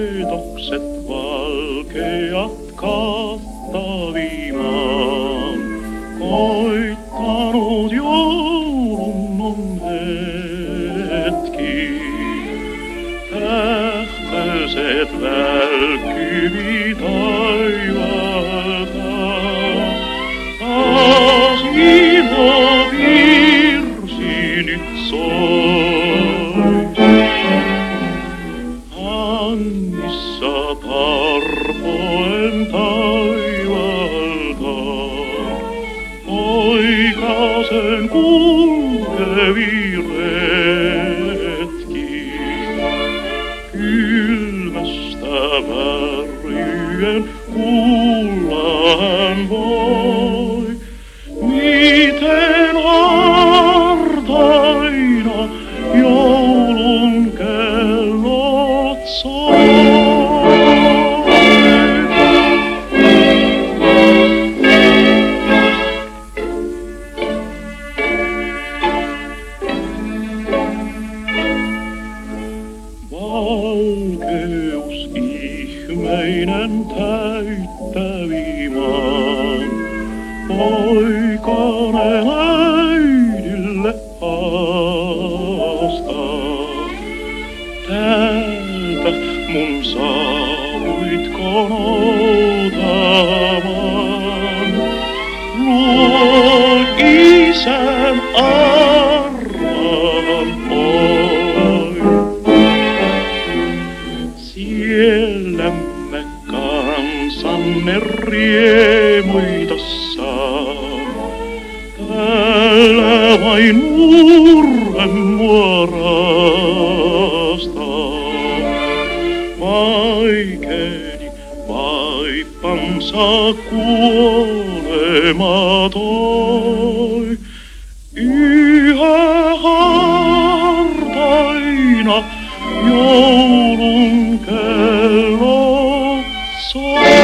Nietokset valkeat kattavimaan, Tähtöiset välkkyvi taivaalta, taas ilo virsi nyt soi. Hangissa tarpoen taivalta, poikasen kulkevi Valkeus ihmeinen täyttävi maan, poikanen äidille haastaa. Täältä mun saavuitko noutamaan, luo isän arman oi. Siellämme tunne riemuitassaan. Älä vain murre mua raastaa. Vaikeeni vaippansa kuolema toi. Yhä hartaina joulun kello soi.